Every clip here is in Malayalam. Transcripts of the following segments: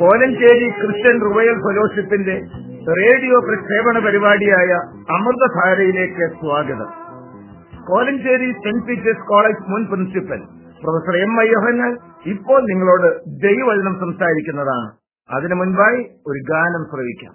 കോലഞ്ചേരി ക്രിസ്ത്യൻ റോയൽ ഫെലോഷിപ്പിന്റെ റേഡിയോ പ്രക്ഷേപണ പരിപാടിയായ അമൃതധാരയിലേക്ക് സ്വാഗതം. കോലഞ്ചേരി സെന്റ് പീറ്റേഴ്സ് കോളേജ് മുൻ principal professor M I Yohannan ഇപ്പോൾ നിങ്ങളോട് ദൈവവചനം സംസാരിക്കുന്നതാണ്. അതിനു മുൻപായി ഒരു ഗാനം ശ്രവിക്കാം.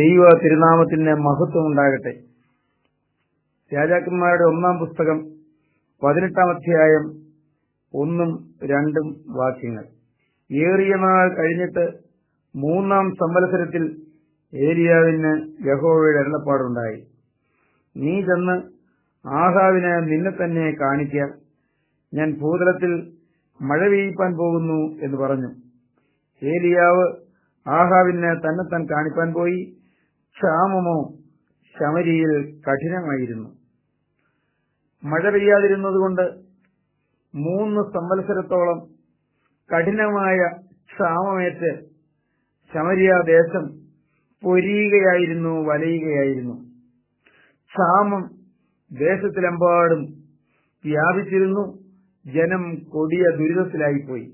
ദൈവ തിരുനാമത്തിന് മഹത്വം ഉണ്ടാകട്ടെ. രാജാക്കന്മാരുടെ ഒന്നാം പുസ്തകം പതിനെട്ടാം അധ്യായം ഒന്നും രണ്ടും വാക്യങ്ങൾ. ഏറിയ നാൾ കഴിഞ്ഞിട്ട് മൂന്നാം സംവത്സരത്തിൽ ഏലിയാവിന് യഹോവയുടെ അരുളപ്പാടുണ്ടായി. നീ ചെന്ന് ആഹാവിന് നിന്നെ തന്നെ കാണിക്ക ഞാൻ ഭൂതലത്തിൽ മഴ പെയ്യിപ്പാൻ പോകുന്നു എന്ന് പറഞ്ഞു. ഏലിയാവ് ആഹാവിന് തന്നെത്താൻ കാണിപ്പാൻ പോയി. ക്ഷാമമോ ശമരിയിൽ കഠിനമായിരുന്നു. മഴ പെയ്യാതിരുന്നതുകൊണ്ട് മൂന്ന് സംവത്സരത്തോളം കഠിനമായ ക്ഷാമമേറ്റ് ശമരിയ ദേശം പൊരിയുകയായിരുന്നു വലയുകയായിരുന്നു. ക്ഷാമം ദേശത്തിലെമ്പാടും വ്യാപിച്ചിരുന്നു ജനം കൊടിയ ദുരിതത്തിലായിപ്പോയി.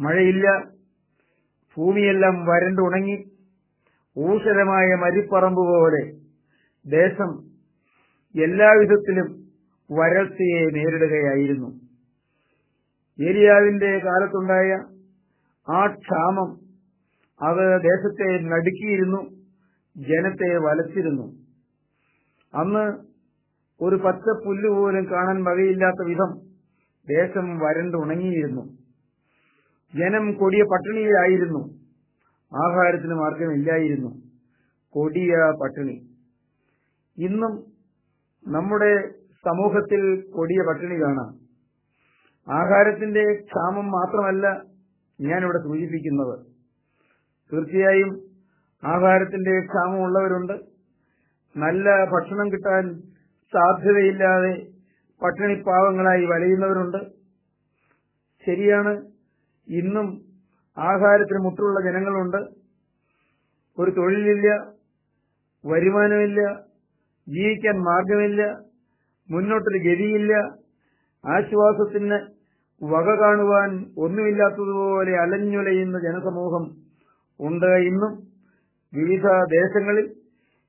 മഴയില്ല ഭൂമിയെല്ലാം വരണ്ടുണങ്ങി ഊഷരമായ മരിപ്പറമ്പ് പോലെ ദേശം എല്ലാവിധത്തിലും വരൾച്ചയെ നേരിടുകയായിരുന്നു. ഏരിയാവിന്റെ കാലത്തുണ്ടായ ആ ക്ഷാമം അത് ദേശത്തെ നടുക്കിയിരുന്നു ജനത്തെ വലച്ചിരുന്നു. അന്ന് ഒരു പച്ച പുല്ലുപോലും കാണാൻ വകയില്ലാത്ത വിധം ദേശം വരണ്ടുണങ്ങിയിരുന്നു. ജനം കൊടിയ പട്ടിണിയിലായിരുന്നു. ആഹാരത്തിന് മാർഗമില്ലായിരുന്നു കൊടിയ പട്ടിണി. ഇന്നും നമ്മുടെ സമൂഹത്തിൽ കൊടിയ പട്ടിണി കാണാം. ആഹാരത്തിന്റെ ക്ഷാമം മാത്രമല്ല ഞാനിവിടെ സൂചിപ്പിക്കുന്നത്. തീർച്ചയായും ആഹാരത്തിന്റെ ക്ഷാമമുള്ളവരുണ്ട്. നല്ല ഭക്ഷണം കിട്ടാൻ സാധ്യതയില്ലാതെ പട്ടിണിപ്പാവങ്ങളായി വലയുന്നവരുണ്ട്. ശരിയാണ്. ഇന്നും ആഹാരത്തിന് മുട്ടുള്ള ജനങ്ങളുണ്ട്. ഒരു തൊഴിലില്ല വരുമാനമില്ല ജീവിക്കാൻ മാർഗമില്ല മുന്നോട്ടൊരു ഗതിയില്ല ആശ്വാസത്തിന് വക കാണുവാൻ ഒന്നുമില്ലാത്തതുപോലെ അലഞ്ഞുലയുന്ന ജനസമൂഹം ഉണ്ട് ഇന്നും. വിവിധ ദേശങ്ങളിൽ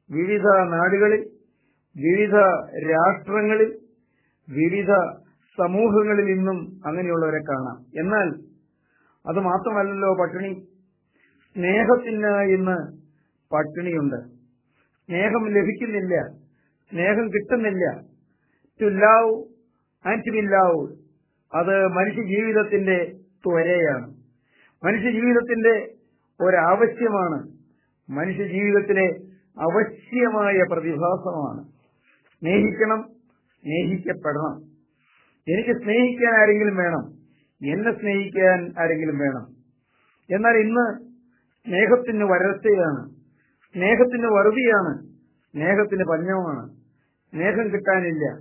വിവിധ നാടുകളിൽ വിവിധ രാഷ്ട്രങ്ങളിൽ വിവിധ സമൂഹങ്ങളിൽ ഇന്നും അങ്ങനെയുള്ളവരെ കാണാം. എന്നാൽ അത് മാത്രമല്ലല്ലോ പട്ടിണി. സ്നേഹത്തിന് ഇന്ന് പട്ടിണിയുണ്ട്. സ്നേഹം ലഭിക്കുന്നില്ല. സ്നേഹം കിട്ടുന്നില്ല. To love and to be love അത് മനുഷ്യ ജീവിതത്തിന്റെ ത്വരയാണ്. മനുഷ്യ ജീവിതത്തിന്റെ ഒരാവശ്യമാണ്. മനുഷ്യ ജീവിതത്തിലെ അവശ്യമായ പ്രതിഭാസമാണ്. സ്നേഹിക്കണം സ്നേഹിക്കപ്പെടണം. എനിക്ക് സ്നേഹിക്കാൻ ആരെങ്കിലും വേണം? എന്നെ സ്നേഹിക്കാൻ ആരെങ്കിലും വേണം. എന്നാൽ ഇന്ന് സ്നേഹത്തിന് വരത്തെയാണ് സ്നേഹത്തിന് വറുതിയാണ്. സ്നേഹത്തിന് പഞ്ഞമാണ്. സ്നേഹം കിട്ടാനില്ല.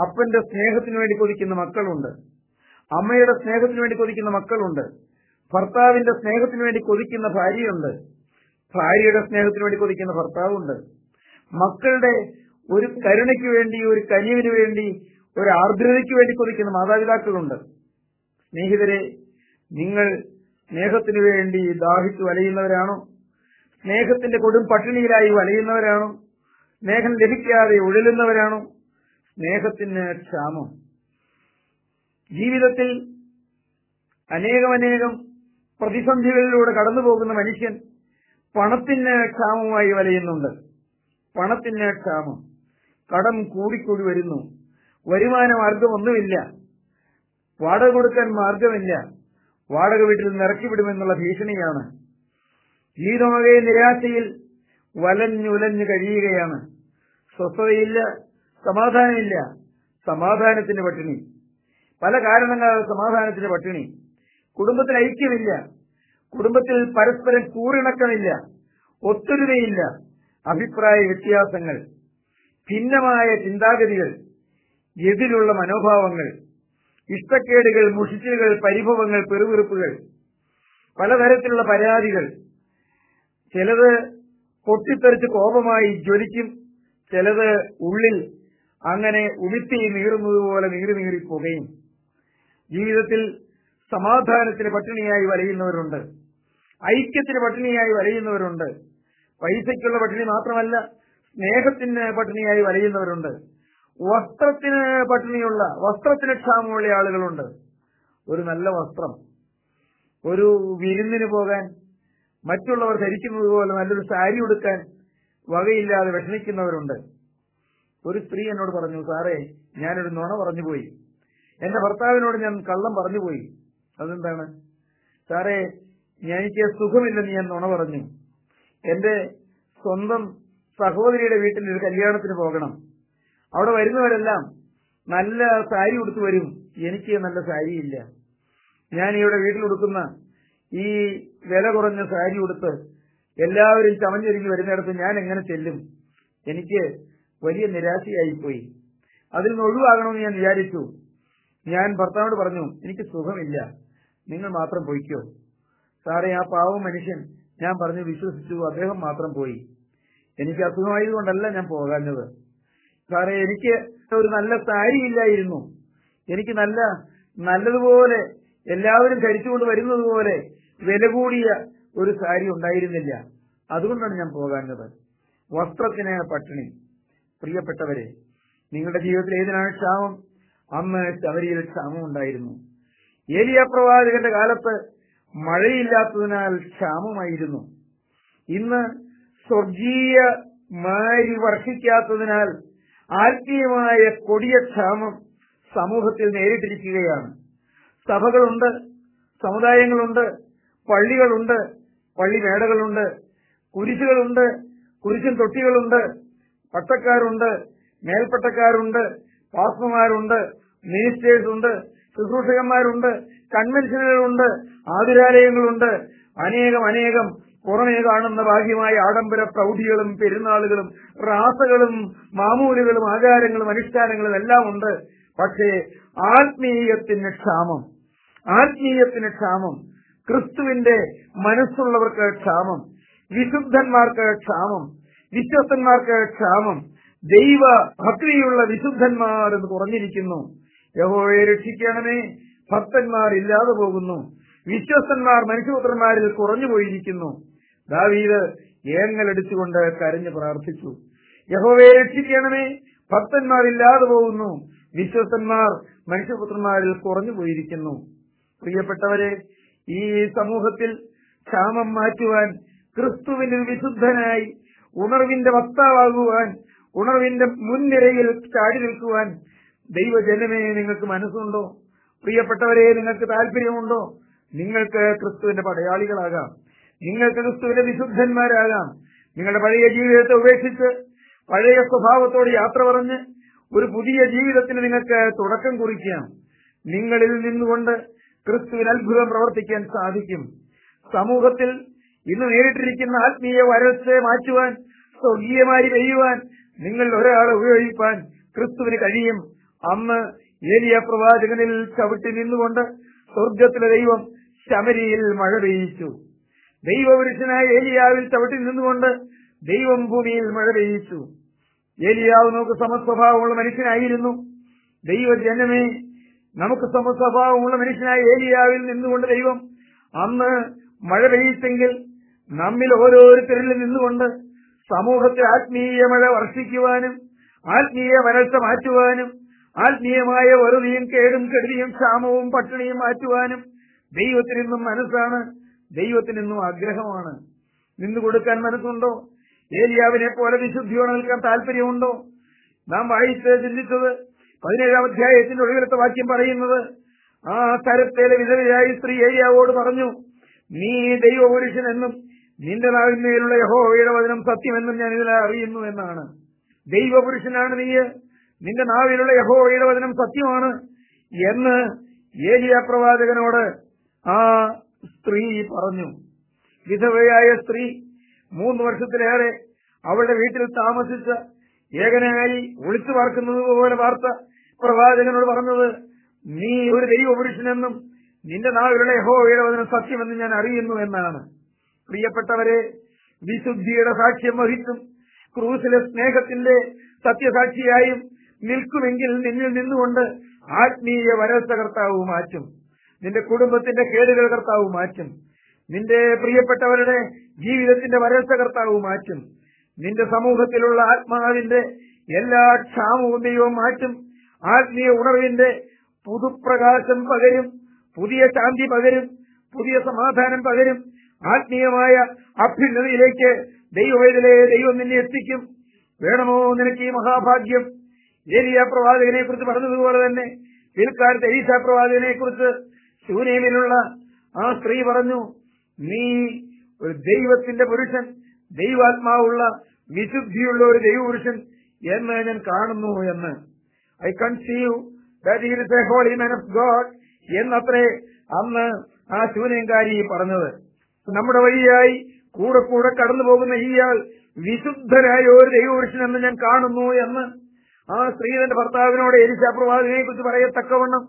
അപ്പന്റെ സ്നേഹത്തിന് വേണ്ടി കൊതിക്കുന്ന മക്കളുണ്ട്. അമ്മയുടെ സ്നേഹത്തിന് വേണ്ടി കൊതിക്കുന്ന മക്കളുണ്ട്. ഭർത്താവിന്റെ സ്നേഹത്തിന് വേണ്ടി കൊതിക്കുന്ന ഭാര്യയുണ്ട്. ഭാര്യയുടെ സ്നേഹത്തിന് വേണ്ടി കൊതിക്കുന്ന ഭർത്താവുണ്ട്. മക്കളുടെ ഒരു കരുണയ്ക്ക് വേണ്ടി ഒരു കനിവിന് വേണ്ടി ഒരു ആർദ്രതയ്ക്ക് വേണ്ടി കൊതിക്കുന്ന മാതാപിതാക്കളുണ്ട്. സ്നേഹിതരെ നിങ്ങൾ സ്നേഹത്തിനു വേണ്ടി ദാഹിച്ചു വലയുന്നവരാണോ? സ്നേഹത്തിന്റെ കൊടും പട്ടിണിയിലായി വലയുന്നവരാണോ? സ്നേഹം ലഭിക്കാതെ ഉഴലുന്നവരാണോ? സ്നേഹത്തിന് ക്ഷാമം. ജീവിതത്തിൽ അനേകമനേകം പ്രതിസന്ധികളിലൂടെ കടന്നുപോകുന്ന മനുഷ്യൻ പണത്തിന് ക്ഷാമമായി വലയുന്നുണ്ട്. പണത്തിന് ക്ഷാമം. കടം കൂടിക്കൂടി വരുന്നു. വരുമാന മാർഗമൊന്നുമില്ല വാടക കൊടുക്കാൻ മാർഗമില്ല വാടക വീട്ടിൽ നിന്ന് ഇറക്കിവിടുമെന്നുള്ള ഭീഷണിയാണ്. ജീവിതമാകെ നിരാശയിൽ വലഞ്ഞുലഞ്ഞു കഴിയുകയാണ്. സ്വസ്ഥതയില്ല സമാധാനമില്ല. സമാധാനത്തിന് പട്ടിണി. പല കാരണങ്ങളാണ് സമാധാനത്തിന് പട്ടിണി. കുടുംബത്തിൽ ഐക്യമില്ല. കുടുംബത്തിൽ പരസ്പരം കൂറിണക്കമില്ല. ഒത്തൊരുമയില്ല. അഭിപ്രായ വ്യത്യാസങ്ങൾ. ഭിന്നമായ ചിന്താഗതികൾ. എതിലുള്ള മനോഭാവങ്ങൾ. ഇഷ്ടക്കേടുകൾ മുഷിച്ചിലുകൾ പരിഭവങ്ങൾ പെറുവിറുപ്പുകൾ പലതരത്തിലുള്ള പരാതികൾ. ചിലത് പൊട്ടിത്തെറിച്ച് കോപമായി ജ്വലിക്കും ചിലത് ഉള്ളിൽ അങ്ങനെ ഉമിത്തി നീറുന്നതുപോലെ നീറി പുകയും. ജീവിതത്തിൽ സമാധാനത്തിന് പട്ടിണിയായി വലയുന്നവരുണ്ട്. ഐക്യത്തിന് പട്ടിണിയായി വലയുന്നവരുണ്ട്. പൈസയ്ക്കുള്ള പട്ടിണി മാത്രമല്ല സ്നേഹത്തിന് പട്ടിണിയായി വലയുന്നവരുണ്ട്. വസ്ത്രത്തിന് പട്ടിണിയുള്ള വസ്ത്രത്തിന് ക്ഷാമമുള്ള ആളുകളുണ്ട്. ഒരു നല്ല വസ്ത്രം ഒരു വിരുന്നിന് പോകാൻ മറ്റുള്ളവർ ധരിക്കുന്നത് പോലെ നല്ലൊരു സാരി ഉടുക്കാൻ വകയില്ലാതെ വിഷമിക്കുന്നവരുണ്ട്. ഒരു സ്ത്രീ എന്നോട് പറഞ്ഞു സാറേ ഞാനൊരു നുണ പറഞ്ഞുപോയി. എന്റെ ഭർത്താവിനോട് ഞാൻ കള്ളം പറഞ്ഞുപോയി. അതെന്താണ്? സാറേ എനിക്ക് സുഖമില്ലെന്ന് ഞാൻ നുണ പറഞ്ഞു. എന്റെ സ്വന്തം സഹോദരിയുടെ വീട്ടിൽ ഒരു കല്യാണത്തിന് പോകണം. അവിടെ വരുന്നവരെല്ലാം നല്ല സാരി ഉടുത്ത് വരും. എനിക്ക് നല്ല സാരിയില്ല. ഞാൻ ഇവിടെ വീട്ടിൽ ഉടുക്കുന്ന ഈ വില കുറഞ്ഞ സാരി ഉടുത്ത് എല്ലാവരും ചമഞ്ഞൊരുങ്ങി വരുന്നിടത്ത് ഞാൻ എങ്ങനെ ചെല്ലും? എനിക്ക് വലിയ നിരാശയായിപ്പോയി. അതിൽ നിന്ന് ഒഴിവാകണമെന്ന് ഞാൻ വിചാരിച്ചു. ഞാൻ ഭർത്താവിനോട് പറഞ്ഞു എനിക്ക് സുഖമില്ല. നിങ്ങൾ മാത്രം പോയിക്കോ. സാറേ ആ പാവ മനുഷ്യൻ ഞാൻ പറഞ്ഞു വിശ്വസിച്ചു. അദ്ദേഹം മാത്രം പോയി. എനിക്ക് അസുഖമായതുകൊണ്ടല്ല ഞാൻ പോകാഞ്ഞത്. സാറേ എനിക്ക് ഒരു നല്ല സാരി ഇല്ലായിരുന്നു. എനിക്ക് നല്ല നല്ലതുപോലെ എല്ലാവരും ധരിച്ചുകൊണ്ട് വരുന്നത് പോലെ വില കൂടിയ ഒരു സാരി ഉണ്ടായിരുന്നില്ല. അതുകൊണ്ടാണ് ഞാൻ പോകാഞ്ഞത്. വസ്ത്രത്തിന് പട്ടിണി. പ്രിയപ്പെട്ടവരെ നിങ്ങളുടെ ജീവിതത്തിൽ ഏതിനാണ് ക്ഷാമം? അന്ന് ശബരിയിൽ ക്ഷാമം ഉണ്ടായിരുന്നു. ഏലിയ പ്രവാചകന്റെ കാലത്ത് മഴയില്ലാത്തതിനാൽ ക്ഷാമമായിരുന്നു. ഇന്ന് സ്വർഗീയ മാരി വർഷിക്കാത്തതിനാൽ ആത്മീയമായ കൊടിയ ക്ഷാമം സമൂഹത്തിൽ നേരിട്ടിരിക്കുകയാണ്. സഭകളുണ്ട് സമുദായങ്ങളുണ്ട് പള്ളികളുണ്ട് പള്ളി മേടകളുണ്ട് കുരിശുകളുണ്ട് കുരിശൻ തൊട്ടികളുണ്ട് പട്ടക്കാരുണ്ട് മേൽപ്പട്ടക്കാരുണ്ട് പാസ്മമാരുണ്ട് മിനിസ്റ്റേഴ്സ് ഉണ്ട് ശുശ്രൂഷകന്മാരുണ്ട് കൺവെൻഷനുകളുണ്ട് ആതുരാലയങ്ങളുണ്ട്. അനേകം അനേകം പുറമേ കാണുന്ന ഭാഗ്യമായ ആഡംബര പ്രൗഢികളും പെരുന്നാളുകളും റാസകളും മാമൂലുകളും ആചാരങ്ങളും അനുഷ്ഠാനങ്ങളും എല്ലാം ഉണ്ട്. പക്ഷേ ആത്മീയത്തിന് ക്ഷാമം ആത്മീയത്തിന് ക്ഷാമം ക്രിസ്തുവിന്റെ മനസ്സുള്ളവർക്ക് ക്ഷാമം വിശുദ്ധന്മാർക്ക് ക്ഷാമം വിശ്വസ്തന്മാർക്ക് ക്ഷാമം ദൈവ ഭക്തിയുള്ള വിശുദ്ധന്മാർ എന്ന് കുറഞ്ഞിരിക്കുന്നു യഹോയെ രക്ഷിക്കണമേ. ഭക്തന്മാർ ഇല്ലാതെ പോകുന്നു. വിശ്വസ്തന്മാർ മനുഷ്യപുത്രന്മാരിൽ കുറഞ്ഞു പോയിരിക്കുന്നു ദാവീദ് ഏങ്ങലടിച്ചുകൊണ്ട് കരഞ്ഞു പ്രാർത്ഥിച്ചു. യഹോവയെ രക്ഷിക്കണമേ ഭക്തന്മാർ ഇല്ലാതെ പോകുന്നു. വിശ്വസന്മാർ മനുഷ്യപുത്രന്മാരിൽ കുറഞ്ഞു പോയിരിക്കുന്നു. പ്രിയപ്പെട്ടവരെ ഈ സമൂഹത്തിൽ ക്ഷാമം മാറ്റുവാൻ ക്രിസ്തുവിന് വിശുദ്ധനായി ഉണർവിന്റെ വക്താവാകുവാൻ ഉണർവിന്റെ മുൻനിരയിൽ ചാടി നിൽക്കുവാൻ ദൈവജനമേ നിങ്ങൾക്ക് മനസ്സുണ്ടോ? പ്രിയപ്പെട്ടവരെ നിങ്ങൾക്ക് താല്പര്യമുണ്ടോ നിങ്ങൾക്ക് ക്രിസ്തുവിന്റെ പടയാളികളാകാം. നിങ്ങൾക്ക് ക്രിസ്തുവിന്റെ വിശുദ്ധന്മാരാകാം. നിങ്ങളുടെ പഴയ ജീവിതത്തെ ഉപേക്ഷിച്ച് പഴയ സ്വഭാവത്തോട് യാത്ര പറഞ്ഞ് ഒരു പുതിയ ജീവിതത്തിന് നിങ്ങൾക്ക് തുടക്കം കുറിക്കാം. നിങ്ങളിൽ നിന്നുകൊണ്ട് ക്രിസ്തുവിന് അത്ഭുതം പ്രവർത്തിക്കാൻ സാധിക്കും. സമൂഹത്തിൽ ഇന്ന് നേരിട്ടിരിക്കുന്ന ആത്മീയ വരൾച്ചയെ മാറ്റുവാൻ സ്വർഗീയമായി പെയ്യുവാൻ നിങ്ങൾ ഒരാളെ ഉപയോഗിക്കാൻ ക്രിസ്തുവിന് കഴിയും. അന്ന് ഏലിയ പ്രവാചകനിൽ ചവിട്ടി നിന്നുകൊണ്ട് സ്വർഗത്തിലെ ദൈവം ശമരിയിൽ മഴ പെയ്യിച്ചു. ദൈവപുരുഷനായ ഏലിയാവിൽ ചവിട്ടി നിന്നുകൊണ്ട് ദൈവം ഭൂമിയിൽ മഴ പെയ്യിച്ചു. ഏലിയാവ് നമുക്ക് സമസ്വഭാവമുള്ള മനുഷ്യനായിരുന്നു. ദൈവജനമേ നമുക്ക് സമസ്വഭാവമുള്ള മനുഷ്യനായ ഏലിയാവിൽ നിന്നുകൊണ്ട് ദൈവം അന്ന് മഴ പെയ്യിച്ചെങ്കിൽ നമ്മിൽ ഓരോരുത്തരിൽ നിന്നുകൊണ്ട് സമൂഹത്തെ ആത്മീയ മഴ വർഷിക്കുവാനും ആത്മീയ വരൾച്ച മാറ്റുവാനും ആത്മീയമായ ഒരുതിയും കേടും കെടുതിയും ക്ഷാമവും പട്ടിണിയും മാറ്റുവാനും ദൈവത്തിൽ നിന്നും മനസ്സാണ് ദൈവത്തിനിന്നും ആഗ്രഹമാണ്. നിന്ന് കൊടുക്കാൻ മനസ്സുണ്ടോ? ഏലിയാവിനെ പോലെ വിശുദ്ധിയോടെ നിൽക്കാൻ താല്പര്യമുണ്ടോ നാം വായിച്ച് ചിന്തിച്ചത് പതിനേഴാം അധ്യായത്തിന്റെ ഒടുവിലത്തെ വാക്യം പറയുന്നത് ആ തരത്തിലെ വിധവയായി സ്ത്രീ ഏലിയാവോട് പറഞ്ഞു നീ ദൈവപുരുഷനെന്നും നിന്റെ നാവിന്മേലുള്ള യഹോവയുടെ വചനം സത്യമെന്നും ഞാൻ ഇതിൽ അറിയുന്നു എന്നാണ്. ദൈവപുരുഷനാണ് നീ നിന്റെ നാവിലുള്ള യഹോവയുടെ വചനം സത്യമാണ് എന്ന് ഏലിയ പ്രവാചകനോട് ആ സ്ത്രീ പറഞ്ഞു വിധവയായ സ്ത്രീ മൂന്ന് വർഷത്തിലേറെ അവളുടെ വീട്ടിൽ താമസിച്ച ഏകനായി ഒളിച്ചു പാർക്കുന്നത് പോലെ വാർത്ത പ്രവാചകനോട് പറഞ്ഞത് നീ ഒരു ദൈവപുരുഷനെന്നും നിന്റെ നാളുകളുടെ യഹോവയുടെ വചനം സത്യമെന്ന് ഞാൻ അറിയുന്നു എന്നാണ്. പ്രിയപ്പെട്ടവരെ വിശുദ്ധിയുടെ സാക്ഷ്യം വഹിച്ചും ക്രൂസിലെ സ്നേഹത്തിന്റെ സത്യസാക്ഷിയായും നിൽക്കുമെങ്കിൽ നിന്നിൽ നിന്നുകൊണ്ട് ആത്മീയ വരൾച്ച മാറ്റും. നിന്റെ കുടുംബത്തിന്റെ കേടുകൾ കർത്താവ് മാറ്റും. നിന്റെ പ്രിയപ്പെട്ടവരുടെ ജീവിതത്തിന്റെ വരൾച്ച കർത്താവ് മാറ്റും. നിന്റെ സമൂഹത്തിലുള്ള ആത്മാവിന്റെ എല്ലാ ക്ഷാമവും ദൈവം മാറ്റും. ആത്മീയ ഉണർവിന്റെ പുതുപ്രകാശം പകരും. പുതിയ ശാന്തി പകരും. പുതിയ സമാധാനം പകരും. ആത്മീയമായ അഭ്യുന്നതിയിലേക്ക് ദൈവവേദിലെ ദൈവം നിന്നെ എത്തിക്കും. വേണമോ നിനക്ക് ഈ മഹാഭാഗ്യം? ഏലിയ പ്രവാചകനെ കുറിച്ച് പറഞ്ഞതുപോലെ തന്നെ പിൽക്കാലത്ത് എലീസ പ്രവാചകനെ കുറിച്ച് ശൂനേമിലുള്ള ആ സ്ത്രീ പറഞ്ഞു നീ ഒരു ദൈവത്തിന്റെ പുരുഷൻ ദൈവാത്മാവുള്ള വിശുദ്ധിയുള്ള ഒരു ദൈവപുരുഷൻ എന്ന് ഞാൻ കാണുന്നു എന്ന്. I conceive that is a holy man of God എന്നത്രേ അന്ന് ആ ശൂനേങ്കാരി പറഞ്ഞത്. നമ്മുടെ വഴിയായി കൂടെ കൂടെ കടന്നു പോകുന്ന ഇയാൾ വിശുദ്ധനായ ഒരു ദൈവപുരുഷൻ എന്ന് ഞാൻ കാണുന്നു എന്ന് ആ സ്ത്രീ തന്റെ ഭർത്താവിനോട് എരിശാപ്രവാദിനെ കുറിച്ച് പറയത്തക്കവണ്ണം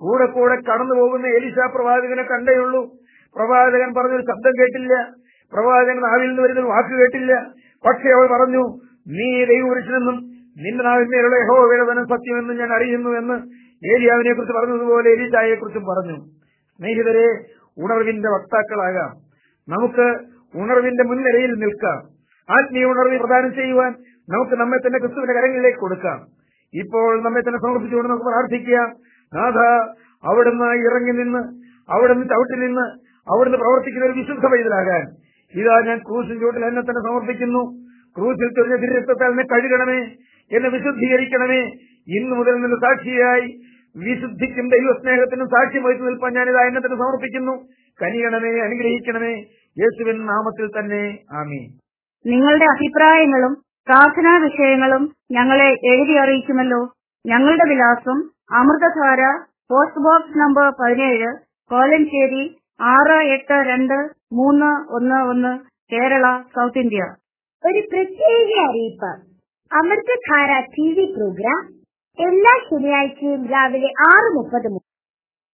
കൂടെ കൂടെ കടന്നു പോകുന്ന എലിസ പ്രവാചകനെ കണ്ടേയുള്ളൂ പ്രവാചകൻ പറഞ്ഞൊരു ശബ്ദം കേട്ടില്ല. പ്രവാചകൻ നാവിൽ നിന്ന് വരുന്നൊരു വാക്ക് കേട്ടില്ല. പക്ഷേ അവൾ പറഞ്ഞു നീ ദൈവപുരുഷനെന്നും നിന്റെ നാവിന്മേലുള്ള യഹോവയുടെ വേദനം സത്യമെന്നും ഞാൻ അറിയുന്നു എന്ന് ഏലിയാവിനെ കുറിച്ച് പറഞ്ഞതുപോലെ എലിശായെ കുറിച്ചും പറഞ്ഞു. സ്നേഹിതരെ ഉണർവിന്റെ വക്താക്കളാകാം. നമുക്ക് ഉണർവിന്റെ മുൻനിരയിൽ നിൽക്കാം. ആത്മീയ ഉണർവ് പ്രദാനം ചെയ്യുവാൻ നമുക്ക് നമ്മെ തന്നെ ക്രിസ്തുവിന്റെ കരങ്ങളിലേക്ക് കൊടുക്കാം. ഇപ്പോൾ നമ്മെ തന്നെ സമർപ്പിച്ചുകൊണ്ട് നമുക്ക് പ്രാർത്ഥിക്കാം. നാഥ അവിടുന്ന് ഇറങ്ങി നിന്ന് അവിടുന്ന് ചവിട്ടി നിന്ന് അവിടുന്ന് പ്രവർത്തിക്കുന്ന ഒരു വിശുദ്ധ പൈതലാകാൻ. ഇതാ ഞാൻ ക്രൂസിൻ ചുവട്ടിൽ എന്നെ തന്നെ സമർപ്പിക്കുന്നു. ക്രൂസിൽ ചൊരിഞ്ഞ തിരുരക്തത്താൽ എന്നെ കഴുകണമേ എന്നെ വിശുദ്ധീകരിക്കണമേ. ഇന്നു മുതൽ നിന്ന് സാക്ഷിയായി വിശുദ്ധിക്കും ദൈവസ്നേഹത്തിനും സാക്ഷ്യം വഹിച്ചു നിൽപ്പാൻ ഇതാ എന്നെ തന്നെ സമർപ്പിക്കുന്നു. കനിയണമേ അനുഗ്രഹിക്കണമേ. യേശുവിൻ നാമത്തിൽ തന്നെ ആമീൻ. നിങ്ങളുടെ അഭിപ്രായങ്ങളും പ്രാർത്ഥനാ വിഷയങ്ങളും ഞങ്ങളെ എഴുതി അറിയിക്കുമല്ലോ. ഞങ്ങളുടെ വിലാസം അമൃതധാര പോസ്റ്റ് ബോക്സ് നമ്പർ പതിനേഴ് കോലഞ്ചേരി ആറ് എട്ട് രണ്ട് മൂന്ന് ഒന്ന് ഒന്ന് കേരള സൗത്ത് ഇന്ത്യ. ഒരു പ്രത്യേക അറിയിപ്പ്. അമൃതധാര ടി വി പ്രോഗ്രാം എല്ലാ ശനിയാഴ്ചയും രാവിലെ ആറ് മുപ്പത്